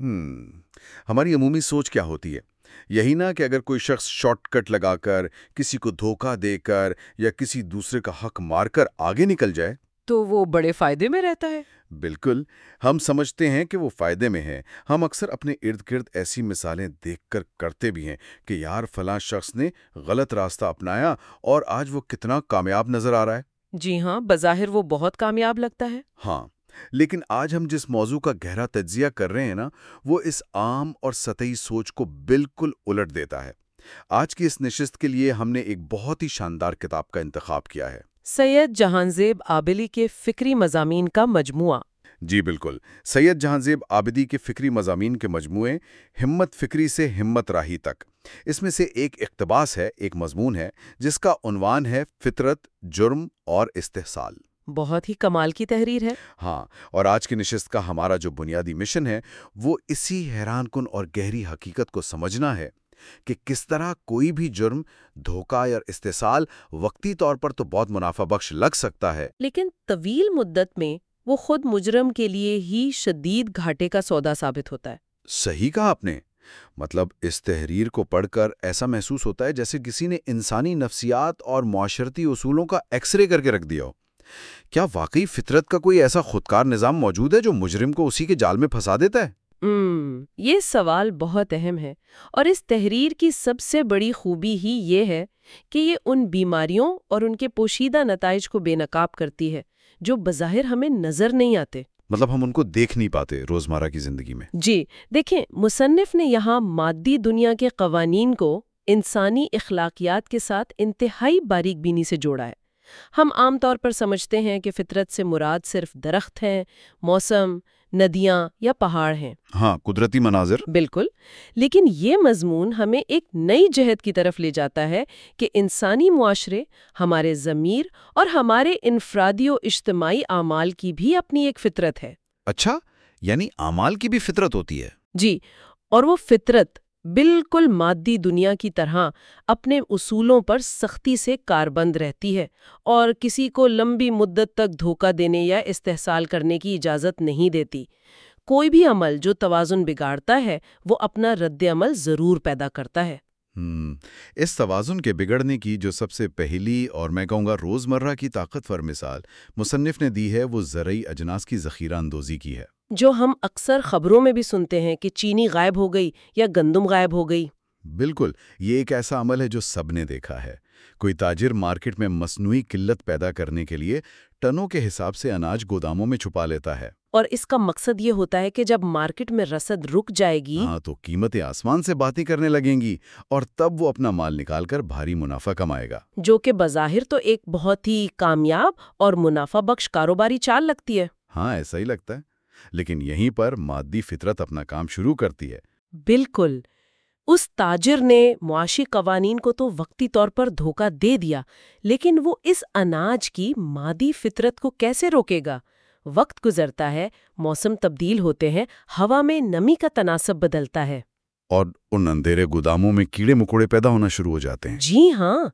ہم ہماری عمومی سوچ کیا ہوتی ہے؟ یہی نا کہ اگر کوئی شخص شارٹ کٹ لگا کر کسی کو دھوکہ دے کر یا کسی دوسرے کا حق مار کر آگے نکل جائے۔ تو وہ بڑے فائدے میں رہتا ہے؟ بالکل۔ ہم سمجھتے ہیں کہ وہ فائدے میں ہیں۔ ہم اکثر اپنے ارد گرد ایسی مثالیں دیکھ کر کرتے بھی ہیں کہ یار فلاں شخص نے غلط راستہ اپنایا اور آج وہ کتنا کامیاب نظر آ رہا ہے۔ جی ہاں بظاہر وہ بہت کامیاب لگتا ہے۔ ہاں۔ لیکن آج ہم جس موضوع کا گہرا تجزیہ کر رہے ہیں نا وہ اس عام اور سطحی سوچ کو بالکل الٹ دیتا ہے۔ آج کی اس نشست کے لیے ہم نے ایک بہت ہی شاندار کتاب کا انتخاب کیا ہے۔ سید جہانزیب آبلی کے فکری مضامین کا مجموعہ۔ جی بالکل۔ سید جہاں زیب آبدی کے فکری مضامین کے مجموعے ہمت فکری سے ہمت راہی تک۔ اس میں سے ایک اقتباس ہے ایک مضمون ہے جس کا عنوان ہے فطرت جرم اور استحصال۔ بہت ہی کمال کی تحریر ہے۔ ہاں اور آج کی نشست کا ہمارا جو بنیادی مشن ہے وہ اسی حیران کن اور گہری حقیقت کو سمجھنا ہے کہ کس طرح کوئی بھی جرم دھوکہ یا استحصال وقتی طور پر تو بہت منافع بخش لگ سکتا ہے۔ لیکن طویل مدت میں وہ خود مجرم کے لیے ہی شدید گھاٹے کا سودا ثابت ہوتا ہے۔ صحیح کہا آپ نے۔ مطلب اس تحریر کو پڑھ کر ایسا محسوس ہوتا ہے جیسے کسی نے انسانی نفسیات اور معاشرتی اصولوں کا ایکس رے کر کے رکھ دیا ہو۔ کیا واقعی فطرت کا کوئی ایسا خودکار نظام موجود ہے جو مجرم کو اسی کے جال میں پھنسا دیتا ہے؟ ام، یہ سوال بہت اہم ہے اور اس تحریر کی سب سے بڑی خوبی ہی یہ ہے کہ یہ ان بیماریوں اور ان کے پوشیدہ نتائج کو بے نقاب کرتی ہے جو بظاہر ہمیں نظر نہیں آتے۔ مطلب ہم ان کو دیکھ نہیں پاتے روزمرہ کی زندگی میں۔ جی دیکھیں مصنف نے یہاں مادی دنیا کے قوانین کو انسانی اخلاقیات کے ساتھ انتہائی باریک بینی سے جوڑا ہے۔ ہم عام طور پر سمجھتے ہیں کہ فطرت سے مراد صرف درخت ہیں موسم ندیاں یا پہاڑ ہیں۔ ہاں قدرتی مناظر۔ بالکل۔ لیکن یہ مضمون ہمیں ایک نئی جہت کی طرف لے جاتا ہے کہ انسانی معاشرے ہمارے ضمیر اور ہمارے انفرادی و اجتماعی اعمال کی بھی اپنی ایک فطرت ہے۔ اچھا یعنی اعمال کی بھی فطرت ہوتی ہے۔ جی اور وہ فطرت بالکل مادی دنیا کی طرح اپنے اصولوں پر سختی سے کاربند رہتی ہے اور کسی کو لمبی مدت تک دھوکہ دینے یا استحصال کرنے کی اجازت نہیں دیتی۔ کوئی بھی عمل جو توازن بگاڑتا ہے، وہ اپنا رد عمل ضرور پیدا کرتا ہے۔ ہم، اس توازن کے بگڑنے کی جو سب سے پہلی اور میں کہوں گا روزمرہ کی طاقتور مثال مصنف نے دی ہے وہ زرعی اجناس کی ذخیرہ اندوزی کی ہے۔ جو ہم اکثر خبروں میں بھی سنتے ہیں کہ چینی غائب ہو گئی یا گندم غائب ہو گئی۔ بالکل یہ ایک ایسا عمل ہے جو سب نے دیکھا ہے۔ کوئی تاجر مارکیٹ میں مصنوعی قلت پیدا کرنے کے لیے ٹنوں کے حساب سے اناج گوداموں میں چھپا لیتا ہے۔ اور اس کا مقصد یہ ہوتا ہے کہ جب مارکیٹ میں رسد رک جائے گی ہاں تو قیمتیں آسمان سے باتیں کرنے لگیں گی اور تب وہ اپنا مال نکال کر بھاری منافع کمائے گا۔ جو کہ بظاہر تو ایک بہت ہی کامیاب اور منافع بخش کاروباری چال لگتی ہے۔ ہاں ایسا ہی لگتا ہے۔ لیکن یہیں پر مادی فطرت اپنا کام شروع کرتی ہے۔ بالکل۔ اس تاجر نے معاشی قوانین کو تو وقتی طور پر دھوکہ دے دیا لیکن وہ اس اناج کی مادی فطرت کو کیسے روکے گا؟ وقت گزرتا ہے موسم تبدیل ہوتے ہیں ہوا میں نمی کا تناسب بدلتا ہے۔ اور ان اندھیرے گوداموں میں کیڑے مکوڑے پیدا ہونا شروع ہو جاتے ہیں۔ جی ہاں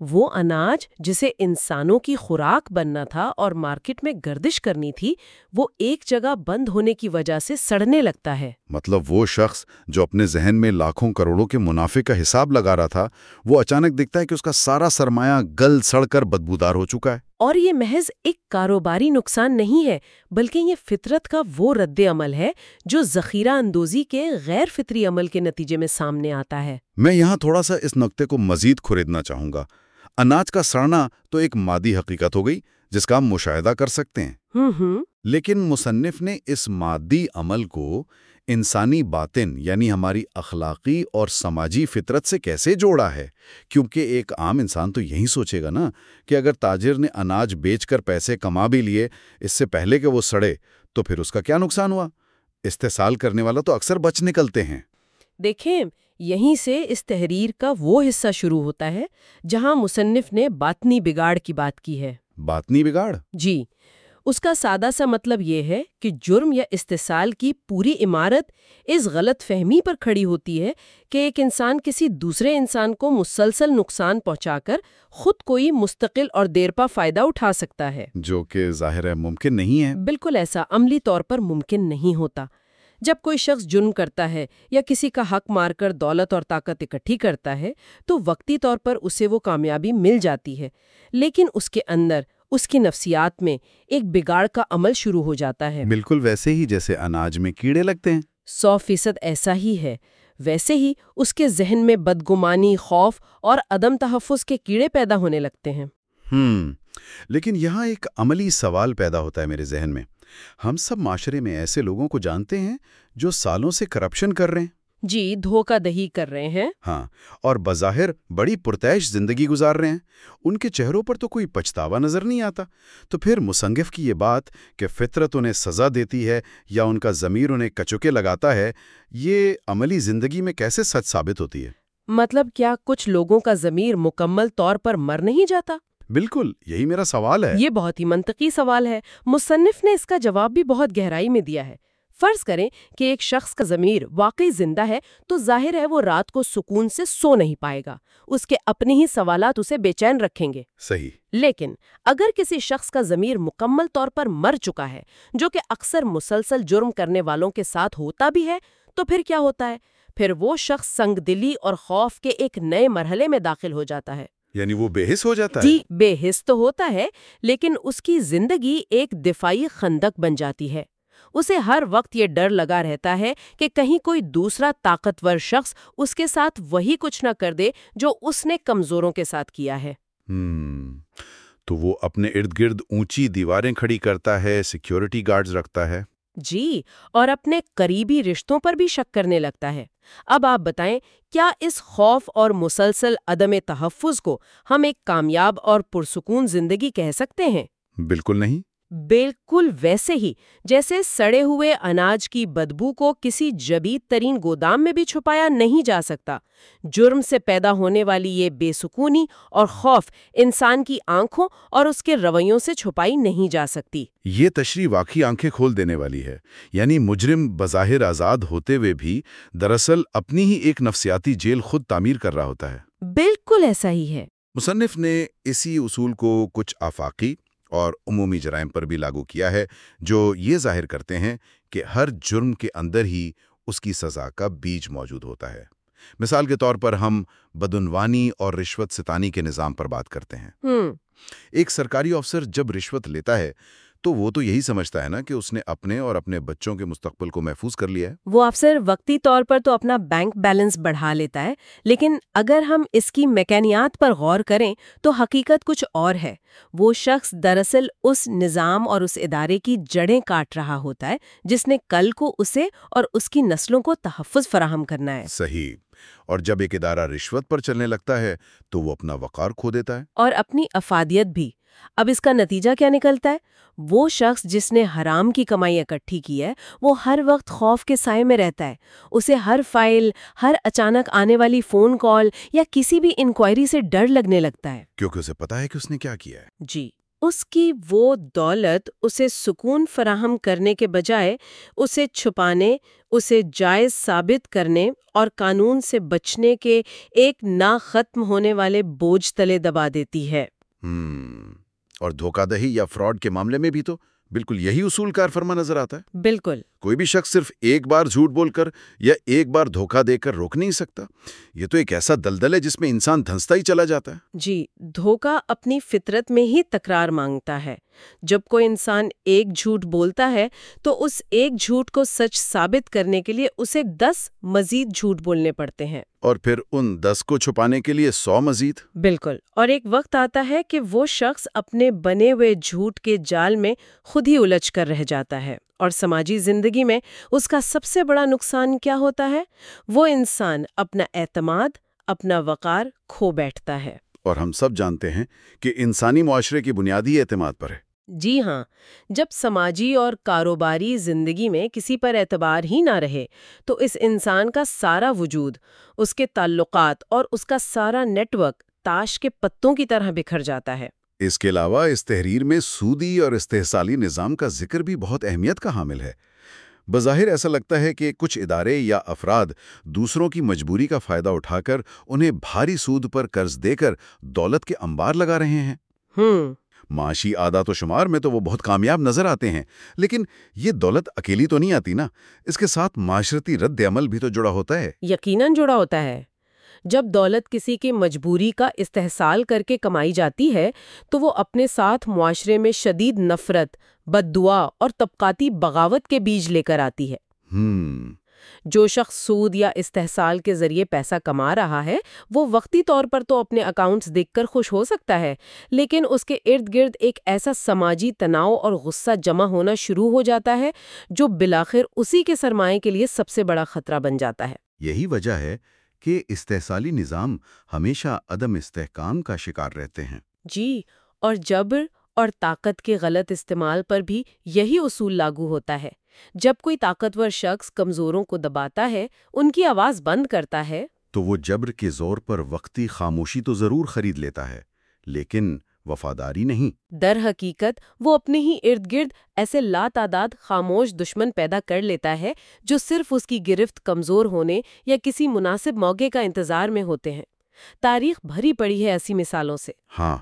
وہ اناج جسے انسانوں کی خوراک بننا تھا اور مارکیٹ میں گردش کرنی تھی وہ ایک جگہ بند ہونے کی وجہ سے سڑنے لگتا ہے۔ مطلب وہ شخص جو اپنے ذہن میں لاکھوں کروڑوں کے منافع کا حساب لگا رہا تھا وہ اچانک دکھتا ہے کہ اس کا سارا سرمایہ گل سڑ کر بدبودار ہو چکا ہے۔ اور یہ محض ایک کاروباری نقصان نہیں ہے بلکہ یہ فطرت کا وہ رد عمل ہے جو ذخیرہ اندوزی کے غیر فطری عمل کے نتیجے میں سامنے آتا ہے۔ میں یہاں تھوڑا سا اس نقطے کو مزید کھریدنا چاہوں گا۔ اناج کا سڑنا تو ایک مادی حقیقت ہو گئی جس کا ہم مشاہدہ کر سکتے ہیں۔ لیکن مصنف نے اس مادی عمل کو انسانی باطن یعنی ہماری اخلاقی اور سماجی فطرت سے کیسے جوڑا ہے؟ کیونکہ ایک عام انسان تو یہی سوچے گا نا کہ اگر تاجر نے اناج بیچ کر پیسے کما بھی لیے اس سے پہلے کہ وہ سڑے تو پھر اس کا کیا نقصان ہوا؟ استحصال کرنے والا تو اکثر بچ نکلتے ہیں۔ دیکھیں یہیں سے اس تحریر کا وہ حصہ شروع ہوتا ہے جہاں مصنف نے باطنی بگاڑ کی بات کی ہے۔ باطنی بگاڑ؟ جی۔ اس کا سادہ سا مطلب یہ ہے کہ جرم یا استحصال کی پوری عمارت اس غلط فہمی پر کھڑی ہوتی ہے کہ ایک انسان کسی دوسرے انسان کو مسلسل نقصان پہنچا کر خود کوئی مستقل اور دیرپا فائدہ اٹھا سکتا ہے۔ جو کہ ظاہر ہے ممکن نہیں ہے۔ بالکل ایسا عملی طور پر ممکن نہیں ہوتا۔ جب کوئی شخص جرم کرتا ہے یا کسی کا حق مار کر دولت اور طاقت اکٹھی کرتا ہے تو وقتی طور پر اسے وہ کامیابی مل جاتی ہے لیکن اس کے اندر اس کی نفسیات میں ایک بگاڑ کا عمل شروع ہو جاتا ہے۔ بالکل ویسے ہی جیسے اناج میں کیڑے لگتے ہیں۔ سو فیصد ایسا ہی ہے۔ ویسے ہی اس کے ذہن میں بدگمانی خوف اور عدم تحفظ کے کیڑے پیدا ہونے لگتے ہیں۔ ہم لیکن یہاں ایک عملی سوال پیدا ہوتا ہے میرے ذہن میں۔ ہم سب معاشرے میں ایسے لوگوں کو جانتے ہیں جو سالوں سے کرپشن کر رہے ہیں۔ جی دھوکہ دہی کر رہے ہیں۔ ہاں اور بظاہر بڑی پرتعش زندگی گزار رہے ہیں۔ ان کے چہروں پر تو کوئی پچھتاوا نظر نہیں آتا۔ تو پھر مصنف کی یہ بات کہ فطرت انہیں سزا دیتی ہے یا ان کا ضمیر انہیں کچوکے لگاتا ہے یہ عملی زندگی میں کیسے سچ ثابت ہوتی ہے؟ مطلب کیا کچھ لوگوں کا ضمیر مکمل طور پر مر نہیں جاتا؟ بالکل یہی میرا سوال ہے۔ یہ بہت ہی منطقی سوال ہے۔ مصنف نے اس کا جواب بھی بہت گہرائی میں دیا ہے۔ فرض کریں کہ ایک شخص کا ضمیر واقعی زندہ ہے تو ظاہر ہے وہ رات کو سکون سے سو نہیں پائے گا۔ اس کے اپنے ہی سوالات اسے بے چین رکھیں گے۔ صحیح۔ لیکن اگر کسی شخص کا ضمیر مکمل طور پر مر چکا ہے جو کہ اکثر مسلسل جرم کرنے والوں کے ساتھ ہوتا بھی ہے تو پھر کیا ہوتا ہے؟ پھر وہ شخص سنگ دلی اور خوف کے ایک نئے مرحلے میں داخل ہو جاتا ہے۔ یعنی وہ بے حس ہو جاتا ہے؟ جی بے حس تو ہوتا ہے لیکن اس کی زندگی ایک دفاعی خندق بن جاتی ہے۔ اسے ہر وقت یہ ڈر لگا رہتا ہے کہ کہیں کوئی دوسرا طاقتور شخص اس کے ساتھ وہی کچھ نہ کر دے جو اس نے کمزوروں کے ساتھ کیا ہے۔ ہم، تو وہ اپنے ارد گرد اونچی دیواریں کھڑی کرتا ہے سیکیورٹی گارڈز رکھتا ہے۔ جی اور اپنے قریبی رشتوں پر بھی شک کرنے لگتا ہے۔ اب آپ بتائیں کیا اس خوف اور مسلسل عدم تحفظ کو ہم ایک کامیاب اور پرسکون زندگی کہہ سکتے ہیں؟ بالکل نہیں۔ بالکل ویسے ہی جیسے سڑے ہوئے اناج کی بدبو کو کسی جبید ترین گودام میں بھی چھپایا نہیں جا سکتا۔ جرم سے پیدا ہونے والی یہ بے سکونی اور خوف انسان کی آنکھوں اور اس کے رویوں سے چھپائی نہیں جا سکتی۔ یہ تشریح واقعی آنکھیں کھول دینے والی ہے۔ یعنی مجرم بظاہر آزاد ہوتے ہوئے بھی دراصل اپنی ہی ایک نفسیاتی جیل خود تعمیر کر رہا ہوتا ہے۔ بالکل ایسا ہی ہے۔ مصنف نے اسی اصول کو کچھ آفاقی اور عمومی جرائم پر بھی لاگو کیا ہے جو یہ ظاہر کرتے ہیں کہ ہر جرم کے اندر ہی اس کی سزا کا بیج موجود ہوتا ہے۔ مثال کے طور پر ہم بدعنوانی اور رشوت ستانی کے نظام پر بات کرتے ہیں۔ ایک سرکاری افسر جب رشوت لیتا ہے تو وہ تو یہی سمجھتا ہے نا کہ اس نے اپنے اور اپنے بچوں کے مستقبل کو محفوظ کر لیا ہے۔ وہ افسر وقتی طور پر تو اپنا بینک بیلنس بڑھا لیتا ہے لیکن اگر ہم اس کی میکینیات پر غور کریں تو حقیقت کچھ اور ہے۔ وہ شخص دراصل اس نظام اور اس ادارے کی جڑیں کاٹ رہا ہوتا ہے جس نے کل کو اسے اور اس کی نسلوں کو تحفظ فراہم کرنا ہے۔ صحیح۔ اور جب ایک ادارہ رشوت پر چلنے لگتا ہے تو وہ اپنا وقار کھو دیتا ہے۔ اور اپنی افادیت بھی۔ اب اس کا نتیجہ کیا نکلتا ہے؟ وہ شخص جس نے حرام کی کمائی اکٹھی کی ہے وہ ہر وقت خوف کے سائے میں رہتا ہے۔ اسے ہر فائل ہر اچانک آنے والی فون کال یا کسی بھی انکوائری سے ڈر لگنے لگتا ہے۔ کیونکہ اسے پتا ہے کہ اس نے کیا کیا ہے۔ جی اس کی وہ دولت اسے سکون فراہم کرنے کے بجائے اسے چھپانے اسے جائز ثابت کرنے اور قانون سے بچنے کے ایک نہ ختم ہونے والے بوجھ تلے دبا دیتی ہے۔ ہم، اور دھوکہ دہی یا فراڈ کے معاملے میں بھی تو بالکل یہی اصول کار فرما نظر آتا ہے۔ بالکل۔ کوئی بھی شخص صرف ایک بار جھوٹ بول کر یا ایک بار دھوکہ دے کر روک نہیں سکتا۔ یہ تو ایک ایسا دلدل ہے جس میں انسان دھنستا ہی چلا جاتا ہے۔ جی دھوکہ اپنی فطرت میں ہی تکرار مانگتا ہے۔ جب کوئی انسان ایک جھوٹ بولتا ہے تو اس ایک جھوٹ کو سچ ثابت کرنے کے لیے اسے دس مزید جھوٹ بولنے پڑتے ہیں۔ اور پھر ان دس کو چھپانے کے لیے سو مزید؟ بالکل۔ اور ایک وقت آتا ہے کہ وہ شخص اپنے بنے ہوئے جھوٹ کے جال میں خود ہی الجھ کر رہ جاتا ہے۔ اور سماجی زندگی میں اس کا سب سے بڑا نقصان کیا ہوتا ہے؟ وہ انسان اپنا اعتماد اپنا وقار کھو بیٹھتا ہے۔ اور ہم سب جانتے ہیں کہ انسانی معاشرے کی بنیادی اعتماد پر ہے۔ جی ہاں جب سماجی اور کاروباری زندگی میں کسی پر اعتبار ہی نہ رہے تو اس انسان کا سارا وجود اس کے تعلقات اور اس کا سارا نیٹ ورک تاش کے پتوں کی طرح بکھر جاتا ہے۔ اس کے علاوہ اس تحریر میں سودی اور استحصالی نظام کا ذکر بھی بہت اہمیت کا حامل ہے۔ بظاہر ایسا لگتا ہے کہ کچھ ادارے یا افراد دوسروں کی مجبوری کا فائدہ اٹھا کر انہیں بھاری سود پر قرض دے کر دولت کے انبار لگا رہے ہیں۔ ہوں۔ معاشی عادات و شمار میں تو وہ بہت کامیاب نظر آتے ہیں لیکن یہ دولت اکیلی تو نہیں آتی نا؟ اس کے ساتھ معاشرتی رد عمل بھی تو جڑا ہوتا ہے۔ یقیناً جڑا ہوتا ہے۔ جب دولت کسی کی مجبوری کا استحصال کر کے کمائی جاتی ہے تو وہ اپنے ساتھ معاشرے میں شدید نفرت بد دعا اور طبقاتی بغاوت کے بیج لے کر آتی ہے۔ ہم جو شخص سود یا استحصال کے ذریعے پیسہ کما رہا ہے وہ وقتی طور پر تو اپنے اکاؤنٹس دیکھ کر خوش ہو سکتا ہے لیکن اس کے ارد گرد ایک ایسا سماجی تناؤ اور غصہ جمع ہونا شروع ہو جاتا ہے جو بلاخر اسی کے سرمایے کے لیے سب سے بڑا خطرہ بن جاتا ہے۔ یہی وجہ ہے کہ استحصالی نظام ہمیشہ عدم استحکام کا شکار رہتے ہیں۔ جی اور جبر اور طاقت کے غلط استعمال پر بھی یہی اصول لاگو ہوتا ہے۔ جب کوئی طاقتور شخص کمزوروں کو دباتا ہے ان کی آواز بند کرتا ہے۔ تو وہ جبر کے زور پر وقتی خاموشی تو ضرور خرید لیتا ہے لیکن وفاداری نہیں۔ در حقیقت وہ اپنے ہی ارد گرد ایسے لا تعداد خاموش دشمن پیدا کر لیتا ہے جو صرف اس کی گرفت کمزور ہونے یا کسی مناسب موقع کا انتظار میں ہوتے ہیں۔ تاریخ بھری پڑی ہے ایسی مثالوں سے۔ ہاں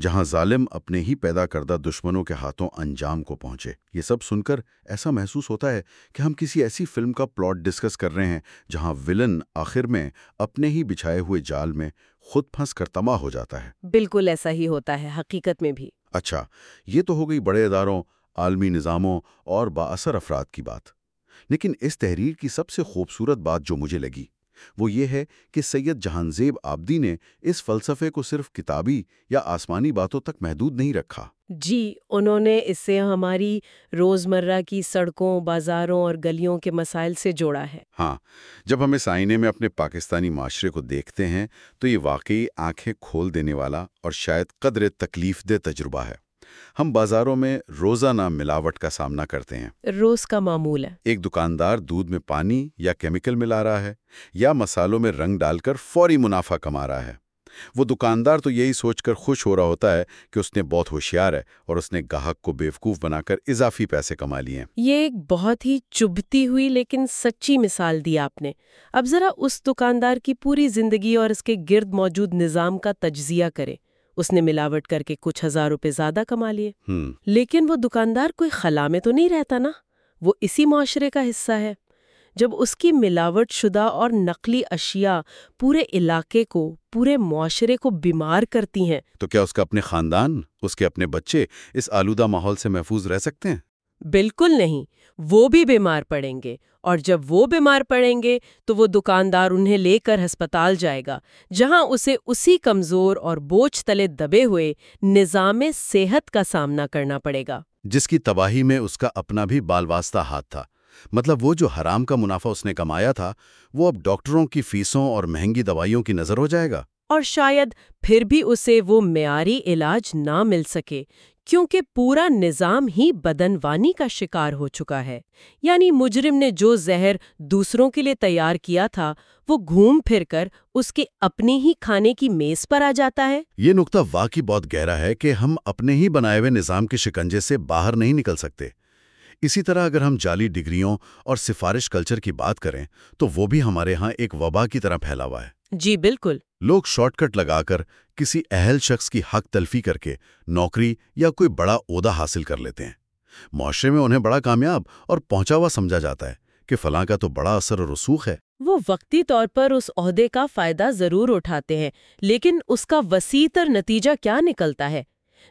جہاں ظالم اپنے ہی پیدا کردہ دشمنوں کے ہاتھوں انجام کو پہنچے۔ یہ سب سن کر ایسا محسوس ہوتا ہے کہ ہم کسی ایسی فلم کا پلاٹ ڈسکس کر رہے ہیں جہاں ولن آخر میں اپنے ہی بچھائے ہوئے جال میں خود پھنس کر تما ہو جاتا ہے۔ بالکل ایسا ہی ہوتا ہے حقیقت میں بھی۔ اچھا یہ تو ہو گئی بڑے اداروں عالمی نظاموں اور بااثر افراد کی بات۔ لیکن اس تحریر کی سب سے خوبصورت بات جو مجھے لگی وہ یہ ہے کہ سید جہانزیب آبدی نے اس فلسفے کو صرف کتابی یا آسمانی باتوں تک محدود نہیں رکھا۔ جی انہوں نے اس سے ہماری روزمرہ کی سڑکوں بازاروں اور گلیوں کے مسائل سے جوڑا ہے۔ ہاں جب ہم اس آئینے میں اپنے پاکستانی معاشرے کو دیکھتے ہیں تو یہ واقعی آنکھیں کھول دینے والا اور شاید قدر تکلیف دہ تجربہ ہے۔ ہم بازاروں میں روزانہ ملاوٹ کا سامنا کرتے ہیں۔ روز کا معمول ہے۔ ایک دکاندار دودھ میں پانی یا کیمیکل ملا رہا ہے یا مسالوں میں رنگ ڈال کر فوری منافع کما رہا ہے۔ وہ دکاندار تو یہی سوچ کر خوش ہو رہا ہوتا ہے کہ اس نے بہت ہوشیار ہے اور اس نے گاہک کو بیوقوف بنا کر اضافی پیسے کما لیے ہیں۔ یہ ایک بہت ہی چبھتی ہوئی لیکن سچی مثال دی آپ نے۔ اب ذرا اس دکاندار کی پوری زندگی اور اس کے گرد موجود نظام کا تجزیہ کرے اس نے ملاوٹ کر کے کچھ ہزار روپے زیادہ کما لیے۔ لیکن وہ دکاندار کوئی خلا میں تو نہیں رہتا نا۔ وہ اسی معاشرے کا حصہ ہے۔ جب اس کی ملاوٹ شدہ اور نقلی اشیاء پورے علاقے کو پورے معاشرے کو بیمار کرتی ہیں۔ تو کیا اس کا اپنے خاندان اس کے اپنے بچے اس آلودہ ماحول سے محفوظ رہ سکتے ہیں؟ بالکل نہیں۔ وہ بھی بیمار پڑیں گے۔ اور جب وہ بیمار پڑیں گے تو وہ دکاندار انہیں لے کر ہسپتال جائے گا جہاں اسے اسی کمزور اور بوجھ تلے دبے ہوئے نظام صحت کا سامنا کرنا پڑے گا۔ جس کی تباہی میں اس کا اپنا بھی بال واسطہ ہاتھ تھا مطلب وہ جو حرام کا منافع اس نے کمایا تھا وہ اب ڈاکٹروں کی فیسوں اور مہنگی دوائیوں کی نظر ہو جائے گا۔ اور شاید پھر بھی اسے وہ معیاری علاج نہ مل سکے۔ کیونکہ پورا نظام ہی بدنوانی کا شکار ہو چکا ہے۔ یعنی مجرم نے جو زہر دوسروں کے لیے تیار کیا تھا، وہ گھوم پھر کر اس کے اپنے ہی کھانے کی میز پر آ جاتا ہے۔ یہ نقطہ واقعی بہت گہرا ہے کہ ہم اپنے ہی بنائے ہوئے نظام کے شکنجے سے باہر نہیں نکل سکتے۔ اسی طرح اگر ہم جعلی ڈگریوں اور سفارش کلچر کی بات کریں، تو وہ بھی ہمارے ہاں ایک وبا کی طرح پھیلا ہوا ہے۔ جی بالکل۔ لوگ شارٹ کٹ لگا کر کسی اہل شخص کی حق تلفی کر کے نوکری یا کوئی بڑا عہدہ حاصل کر لیتے ہیں۔ معاشرے میں انہیں بڑا کامیاب اور پہنچا ہوا سمجھا جاتا ہے کہ فلاں کا تو بڑا اثر و رسوخ ہے۔ وہ وقتی طور پر اس عہدے کا فائدہ ضرور اٹھاتے ہیں لیکن اس کا وسیع تر نتیجہ کیا نکلتا ہے؟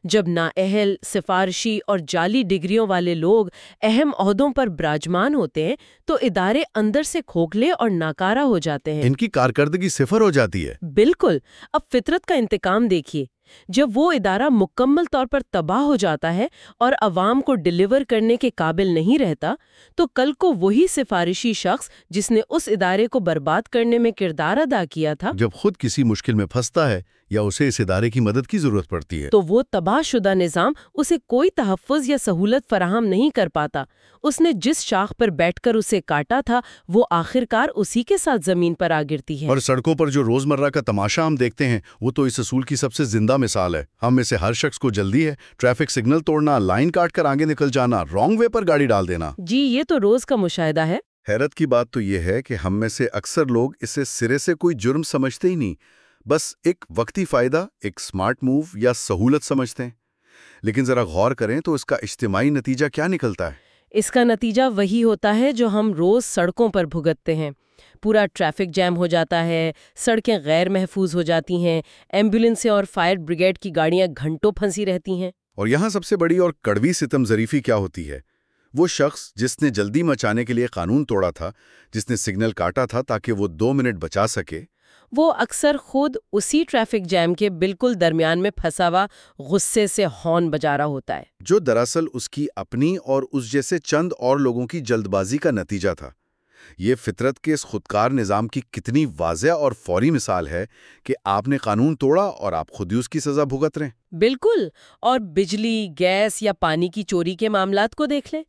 جب نااہل سفارشی اور جعلی ڈگریوں والے لوگ اہم عہدوں پر براجمان ہوتے ہیں تو ادارے اندر سے کھوکھلے اور ناکارہ ہو جاتے ہیں۔ ان کی کارکردگی صفر ہو جاتی ہے۔ بالکل۔ اب فطرت کا انتقام دیکھیے۔ جب وہ ادارہ مکمل طور پر تباہ ہو جاتا ہے اور عوام کو ڈلیور کرنے کے قابل نہیں رہتا تو کل کو وہی سفارشی شخص جس نے اس ادارے کو برباد کرنے میں کردار ادا کیا تھا۔ جب خود کسی مشکل میں پھنستا ہے یا اسے اس ادارے کی مدد کی ضرورت پڑتی ہے؟ تو وہ تباہ شدہ نظام اسے کوئی تحفظ یا سہولت فراہم نہیں کر پاتا۔ اس نے جس شاخ پر بیٹھ کر اسے کاٹا تھا وہ آخرکار اسی کے ساتھ زمین پر آ گرتی ہے۔ اور سڑکوں پر جو روزمرہ کا تماشا ہم دیکھتے ہیں وہ تو اس اصول کی سب سے زندہ مثال ہے۔ ہم میں سے ہر شخص کو جلدی ہے ٹریفک سگنل توڑنا لائن کاٹ کر آگے نکل جانا رانگ وے پر گاڑی ڈال دینا۔ جی یہ تو روز کا مشاہدہ ہے۔ حیرت کی بات تو یہ ہے کہ ہم میں سے اکثر لوگ اسے سرے سے کوئی جرم سمجھتے ہی نہیں۔ بس ایک وقتی فائدہ ایک سمارٹ موو یا سہولت سمجھتے ہیں۔ لیکن ذرا غور کریں تو اس کا اجتماعی نتیجہ کیا نکلتا ہے؟ اس کا نتیجہ وہی ہوتا ہے جو ہم روز سڑکوں پر بھگتتے ہیں۔ پورا ٹریفک جیم ہو جاتا ہے سڑکیں غیر محفوظ ہو جاتی ہیں ایمبولینسیں اور فائر بریگیڈ کی گاڑیاں گھنٹوں پھنسی رہتی ہیں۔ اور یہاں سب سے بڑی اور کڑوی ستم ظریفی کیا ہوتی ہے؟ وہ شخص جس نے جلدی مچانے کے لیے قانون توڑا تھا جس نے سگنل کاٹا تھا تاکہ وہ دو منٹ بچا سکے۔ وہ اکثر خود اسی ٹریفک جیم کے بالکل درمیان میں پھنسا ہوا غصے سے ہارن بجا رہا ہوتا ہے۔ جو دراصل اس کی اپنی اور اس جیسے چند اور لوگوں کی جلد بازی کا نتیجہ تھا۔ یہ فطرت کے اس خودکار نظام کی کتنی واضح اور فوری مثال ہے کہ آپ نے قانون توڑا اور آپ خود ہی اس کی سزا بھگت رہے بالکل۔ اور بجلی گیس یا پانی کی چوری کے معاملات کو دیکھ لیں۔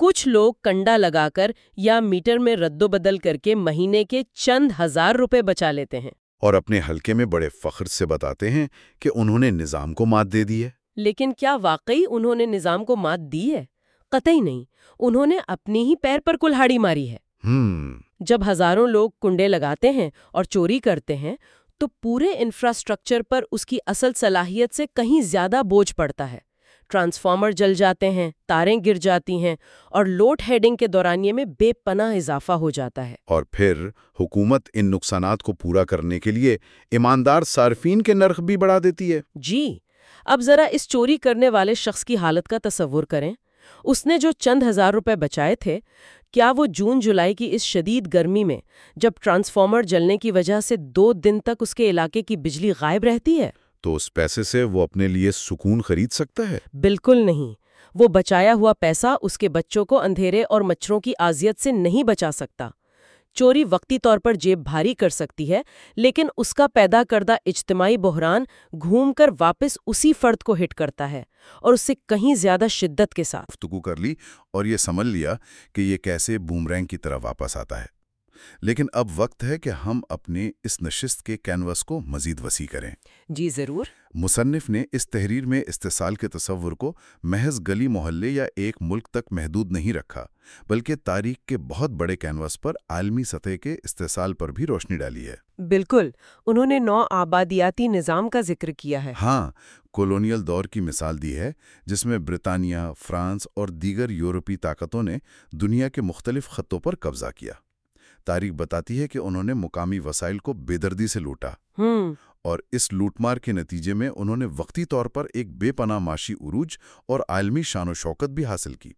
کچھ لوگ کنڈا لگا کر یا میٹر میں رد و بدل کر کے مہینے کے چند ہزار روپے بچا لیتے ہیں۔ اور اپنے حلقے میں بڑے فخر سے بتاتے ہیں کہ انہوں نے نظام کو مات دے دی ہے۔ لیکن کیا واقعی انہوں نے نظام کو مات دی ہے؟ قطعی نہیں انہوں نے اپنی ہی پیر پر کلہاڑی ماری ہے۔ ہم جب ہزاروں لوگ کنڈے لگاتے ہیں اور چوری کرتے ہیں تو پورے انفراسٹرکچر پر اس کی اصل صلاحیت سے کہیں زیادہ بوجھ پڑتا ہے۔ ٹرانسفارمر جل جاتے ہیں تاریں گر جاتی ہیں اور لوڈ ہیڈنگ کے دورانیے میں بے پناہ اضافہ ہو جاتا ہے۔ اور پھر حکومت ان نقصانات کو پورا کرنے کے لیے ایماندار صارفین کے نرخ بھی بڑھا دیتی ہے۔ جی اب ذرا اس چوری کرنے والے شخص کی حالت کا تصور کریں۔ اس نے جو چند ہزار روپے بچائے تھے کیا وہ جون جولائی کی اس شدید گرمی میں جب ٹرانسفارمر جلنے کی وجہ سے دو دن تک اس کے علاقے کی بجلی غائب رہتی ہے؟ تو اس پیسے سے وہ اپنے لیے سکون خرید سکتا ہے؟ بالکل نہیں۔ وہ بچایا ہوا پیسہ اس کے بچوں کو اندھیرے اور مچھروں کی آزیت سے نہیں بچا سکتا۔ چوری وقتی طور پر جیب بھاری کر سکتی ہے لیکن اس کا پیدا کردہ اجتماعی بحران گھوم کر واپس اسی فرد کو ہٹ کرتا ہے اور اس سے کہیں زیادہ شدت کے ساتھ۔ گفتگو کر لی اور یہ سمجھ لیا کہ یہ کیسے بومرینگ کی طرح واپس آتا ہے۔ لیکن اب وقت ہے کہ ہم اپنے اس نشست کے کینوس کو مزید وسیع کریں۔ جی ضرور۔ مصنف نے اس تحریر میں استحصال کے تصور کو محض گلی محلے یا ایک ملک تک محدود نہیں رکھا بلکہ تاریخ کے بہت بڑے کینوس پر عالمی سطح کے استحصال پر بھی روشنی ڈالی ہے۔ بالکل انہوں نے نو آبادیاتی نظام کا ذکر کیا ہے۔ ہاں کولونیل دور کی مثال دی ہے جس میں برطانیہ فرانس اور دیگر یورپی طاقتوں نے دنیا کے مختلف خطوں پر قبضہ کیا۔ تاریخ بتاتی ہے کہ انہوں نے مقامی وسائل کو بے دردی سے لوٹا۔ اور اس لوٹ مار کے نتیجے میں انہوں نے وقتی طور پر ایک بے پناہ معاشی عروج اور عالمی شان و شوکت بھی حاصل کی۔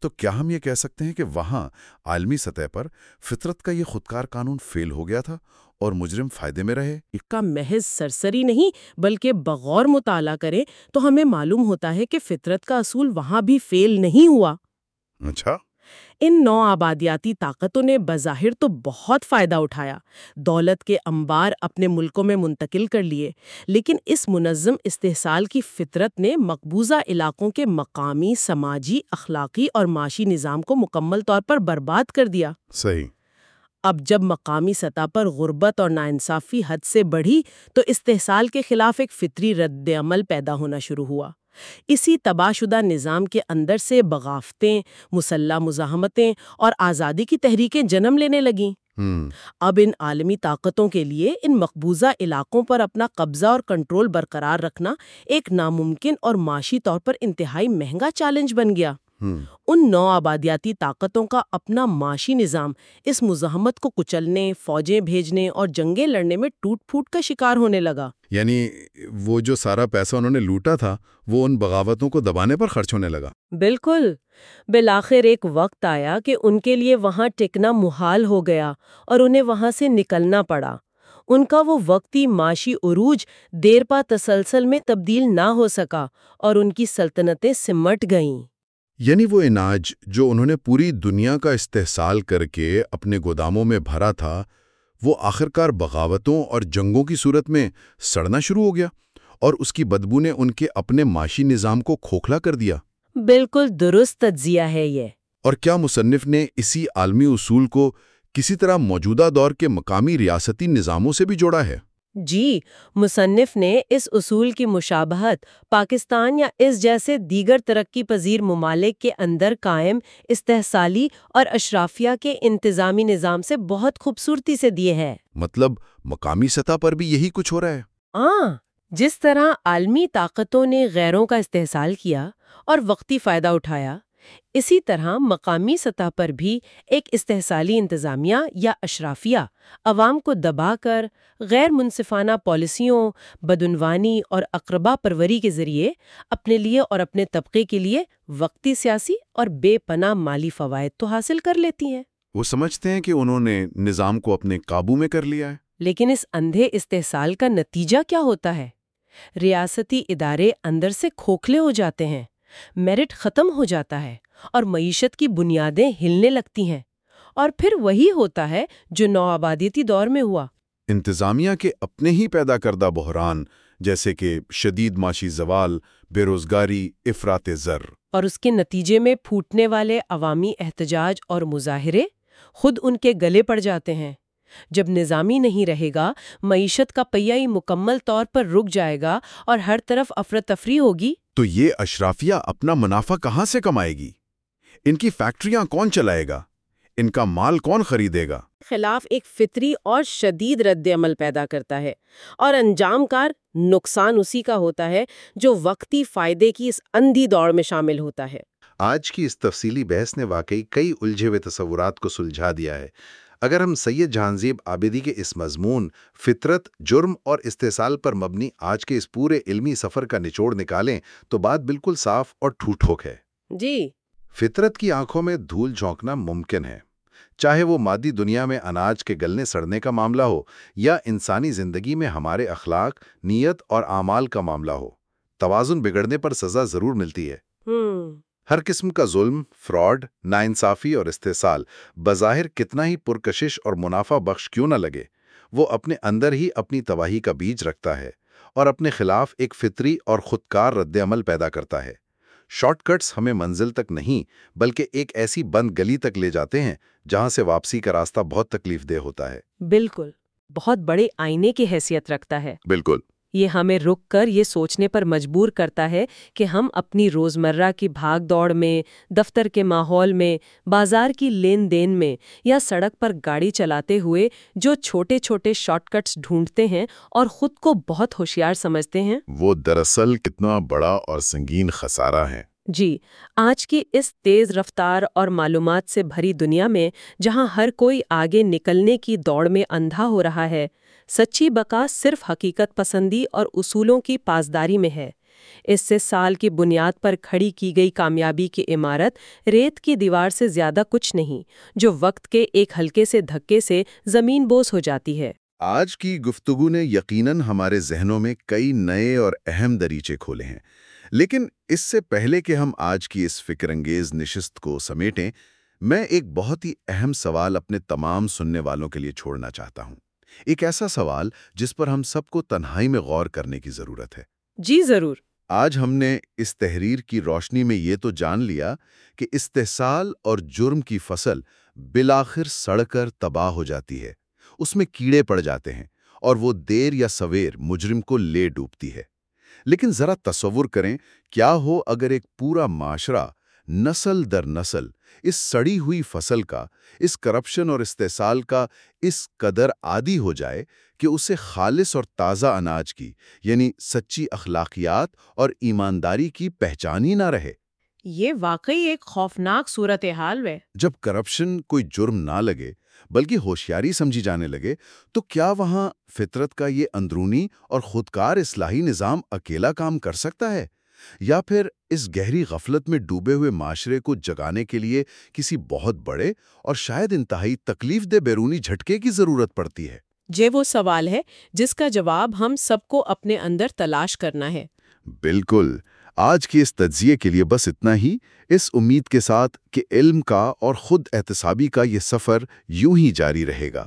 تو کیا ہم یہ کہہ سکتے ہیں کہ وہاں عالمی سطح پر فطرت کا یہ خودکار قانون فیل ہو گیا تھا اور مجرم فائدے میں رہے؟ کا محض سرسری نہیں بلکہ بغور مطالعہ کرے تو ہمیں معلوم ہوتا ہے کہ فطرت کا اصول وہاں بھی فیل نہیں ہوا۔ اچھا۔ ان نو آبادیاتی طاقتوں نے بظاہر تو بہت فائدہ اٹھایا۔ دولت کے انبار اپنے ملکوں میں منتقل کر لیے، لیکن اس منظم استحصال کی فطرت نے مقبوضہ علاقوں کے مقامی، سماجی، اخلاقی اور معاشی نظام کو مکمل طور پر برباد کر دیا۔ صحیح۔ اب جب مقامی سطح پر غربت اور ناانصافی حد سے بڑھی تو استحصال کے خلاف ایک فطری رد عمل پیدا ہونا شروع ہوا۔ اسی تباہ شدہ نظام کے اندر سے بغافتیں مسلح مزاحمتیں اور آزادی کی تحریکیں جنم لینے لگیں۔ ہم اب ان عالمی طاقتوں کے لیے ان مقبوضہ علاقوں پر اپنا قبضہ اور کنٹرول برقرار رکھنا ایک ناممکن اور معاشی طور پر انتہائی مہنگا چیلنج بن گیا۔ ان نو آبادیاتی طاقتوں کا اپنا معاشی نظام اس مزاحمت کو کچلنے فوجیں بھیجنے اور جنگیں لڑنے میں ٹوٹ پھوٹ کا شکار ہونے لگا۔ یعنی وہ جو سارا پیسہ انہوں نے لوٹا تھا وہ ان بغاوتوں کو دبانے پر خرچ ہونے لگا۔ بالکل۔ بالآخر ایک وقت آیا کہ ان کے لیے وہاں ٹکنا محال ہو گیا اور انہیں وہاں سے نکلنا پڑا۔ ان کا وہ وقتی معاشی عروج دیر پا تسلسل میں تبدیل نہ ہو سکا اور ان کی سلطنتیں سمٹ گئیں۔ یعنی وہ اناج جو انہوں نے پوری دنیا کا استحصال کر کے اپنے گوداموں میں بھرا تھا وہ آخرکار بغاوتوں اور جنگوں کی صورت میں سڑنا شروع ہو گیا اور اس کی بدبو نے ان کے اپنے معاشی نظام کو کھوکھلا کر دیا۔ بالکل درست تجزیہ ہے یہ۔ اور کیا مصنف نے اسی عالمی اصول کو کسی طرح موجودہ دور کے مقامی ریاستی نظاموں سے بھی جوڑا ہے؟ جی مصنف نے اس اصول کی مشابہت پاکستان یا اس جیسے دیگر ترقی پذیر ممالک کے اندر قائم استحصالی اور اشرافیہ کے انتظامی نظام سے بہت خوبصورتی سے دیے ہے مطلب مقامی سطح پر بھی یہی کچھ ہو رہا ہے؟ ہاں جس طرح عالمی طاقتوں نے غیروں کا استحصال کیا اور وقتی فائدہ اٹھایا اسی طرح مقامی سطح پر بھی ایک استحصالی انتظامیہ یا اشرافیہ عوام کو دبا کر غیر منصفانہ پالیسیوں بدعنوانی اور اقربا پروری کے ذریعے اپنے لیے اور اپنے طبقے کے لیے وقتی سیاسی اور بے پناہ مالی فوائد تو حاصل کر لیتی ہیں۔ وہ سمجھتے ہیں کہ انہوں نے نظام کو اپنے قابو میں کر لیا ہے۔ لیکن اس اندھے استحصال کا نتیجہ کیا ہوتا ہے؟ ریاستی ادارے اندر سے کھوکھلے ہو جاتے ہیں۔ میرٹ ختم ہو جاتا ہے اور معیشت کی بنیادیں ہلنے لگتی ہیں۔ اور پھر وہی ہوتا ہے جو نوآبادیتی دور میں ہوا۔ انتظامیہ کے اپنے ہی پیدا کردہ بحران جیسے کہ شدید معاشی زوال بے روزگاری افرات زر۔ اور اس کے نتیجے میں پھوٹنے والے عوامی احتجاج اور مظاہرے خود ان کے گلے پڑ جاتے ہیں۔ جب نظامی نہیں رہے گا معیشت کا پہیائی مکمل طور پر رک جائے گا اور ہر طرف افرتفری ہوگی۔ تو یہ اشرافیہ اپنا منافع کہاں سے کمائے گی؟ ان کی فیکٹریاں کون چلائے گا؟ ان کا مال کون خریدے گا؟ خلاف ایک فطری اور شدید رد عمل پیدا کرتا ہے اور انجام کار نقصان اسی کا ہوتا ہے جو وقتی فائدے کی اس اندھی دوڑ میں شامل ہوتا ہے۔ آج کی اس تفصیلی بحث نے واقعی کئی الجھے ہوئے تصورات کو سلجھا دیا ہے۔ اگر ہم سید جہانزیب آبدی کے اس مضمون فطرت جرم اور استحصال پر مبنی آج کے اس پورے علمی سفر کا نچوڑ نکالیں تو بات بالکل صاف اور ٹھوٹ ٹھوک ہے۔ جی۔ فطرت کی آنکھوں میں دھول جھونکنا ممکن ہے۔ چاہے وہ مادی دنیا میں اناج کے گلنے سڑنے کا معاملہ ہو یا انسانی زندگی میں ہمارے اخلاق نیت اور اعمال کا معاملہ ہو توازن بگڑنے پر سزا ضرور ملتی ہے۔ ہر قسم کا ظلم فراڈ ناانصافی اور استحصال بظاہر کتنا ہی پرکشش اور منافع بخش کیوں نہ لگے وہ اپنے اندر ہی اپنی تباہی کا بیج رکھتا ہے اور اپنے خلاف ایک فطری اور خودکار رد عمل پیدا کرتا ہے۔ شارٹ کٹس ہمیں منزل تک نہیں بلکہ ایک ایسی بند گلی تک لے جاتے ہیں جہاں سے واپسی کا راستہ بہت تکلیف دہ ہوتا ہے۔ بالکل بہت بڑے آئینے کی حیثیت رکھتا ہے۔ بالکل۔ یہ ہمیں رک کر یہ سوچنے پر مجبور کرتا ہے کہ ہم اپنی روزمرہ کی بھاگ دوڑ میں دفتر کے ماحول میں بازار کی لین دین میں یا سڑک پر گاڑی چلاتے ہوئے جو چھوٹے چھوٹے شارٹ کٹس ڈھونڈتے ہیں اور خود کو بہت ہوشیار سمجھتے ہیں۔ وہ دراصل کتنا بڑا اور سنگین خسارہ ہے جی آج کی اس تیز رفتار اور معلومات سے بھری دنیا میں جہاں ہر کوئی آگے نکلنے کی دوڑ میں اندھا ہو رہا ہے سچی بقا صرف حقیقت پسندی اور اصولوں کی پاسداری میں ہے۔ اس سے سال کی بنیاد پر کھڑی کی گئی کامیابی کی عمارت ریت کی دیوار سے زیادہ کچھ نہیں، جو وقت کے ایک ہلکے سے دھکے سے زمین بوس ہو جاتی ہے۔ آج کی گفتگو نے یقیناً ہمارے ذہنوں میں کئی نئے اور اہم دریچے کھولے ہیں۔ لیکن اس سے پہلے کہ ہم آج کی اس فکر انگیز نشست کو سمیٹیں، میں ایک بہت ہی اہم سوال اپنے تمام سننے والوں کے لیے چھوڑنا چاہتا ہوں۔ ایک ایسا سوال جس پر ہم سب کو تنہائی میں غور کرنے کی ضرورت ہے۔ جی ضرور۔ آج ہم نے اس تحریر کی روشنی میں یہ تو جان لیا کہ استحصال اور جرم کی فصل بالآخر سڑ کر تباہ ہو جاتی ہے۔ اس میں کیڑے پڑ جاتے ہیں اور وہ دیر یا سویر مجرم کو لے ڈوبتی ہے۔ لیکن ذرا تصور کریں کیا ہو اگر ایک پورا معاشرہ نسل در نسل اس سڑی ہوئی فصل کا اس کرپشن اور استحصال کا اس قدر عادی ہو جائے کہ اسے خالص اور تازہ اناج کی یعنی سچی اخلاقیات اور ایمانداری کی پہچان ہی نہ رہے۔ یہ واقعی ایک خوفناک صورتحال ہے۔ جب کرپشن کوئی جرم نہ لگے بلکہ ہوشیاری سمجھی جانے لگے تو کیا وہاں فطرت کا یہ اندرونی اور خودکار اصلاحی نظام اکیلا کام کر سکتا ہے؟ یا پھر اس گہری غفلت میں ڈوبے ہوئے معاشرے کو جگانے کے لیے کسی بہت بڑے اور شاید انتہائی تکلیف دہ بیرونی جھٹکے کی ضرورت پڑتی ہے؟ یہ وہ سوال ہے جس کا جواب ہم سب کو اپنے اندر تلاش کرنا ہے۔ بالکل۔ آج کی اس تجزیے کے لیے بس اتنا ہی۔ اس امید کے ساتھ کہ علم کا اور خود احتسابی کا یہ سفر یوں ہی جاری رہے گا۔